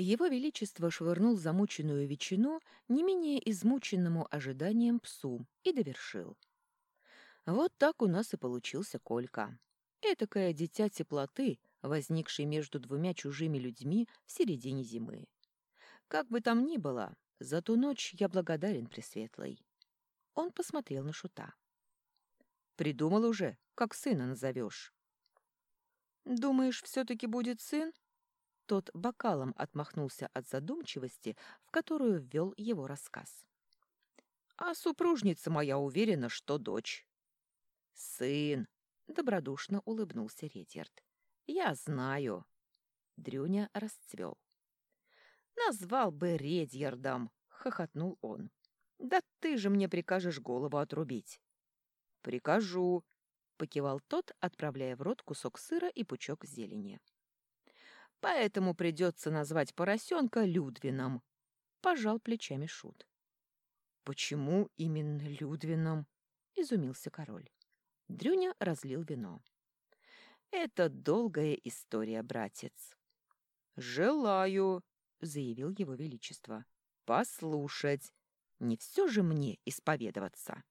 Его Величество швырнул замученную ветчину не менее измученному ожиданием псу и довершил. Вот так у нас и получился Колька. Этакое дитя теплоты, возникший между двумя чужими людьми в середине зимы. Как бы там ни было, за ту ночь я благодарен Пресветлой. Он посмотрел на Шута. «Придумал уже, как сына назовешь». «Думаешь, все-таки будет сын?» Тот бокалом отмахнулся от задумчивости, в которую ввел его рассказ. «А супружница моя уверена, что дочь». «Сын!» — добродушно улыбнулся Редьярд. «Я знаю». Дрюня расцвел. «Назвал бы Редьярдом!» — хохотнул он. «Да ты же мне прикажешь голову отрубить». «Прикажу», — покивал тот, отправляя в рот кусок сыра и пучок зелени. «Поэтому придется назвать поросенка Людвином», — пожал плечами Шут. «Почему именно Людвином?» — изумился король. Дрюня разлил вино. «Это долгая история, братец». «Желаю», — заявил его величество, — «послушать. Не все же мне исповедоваться».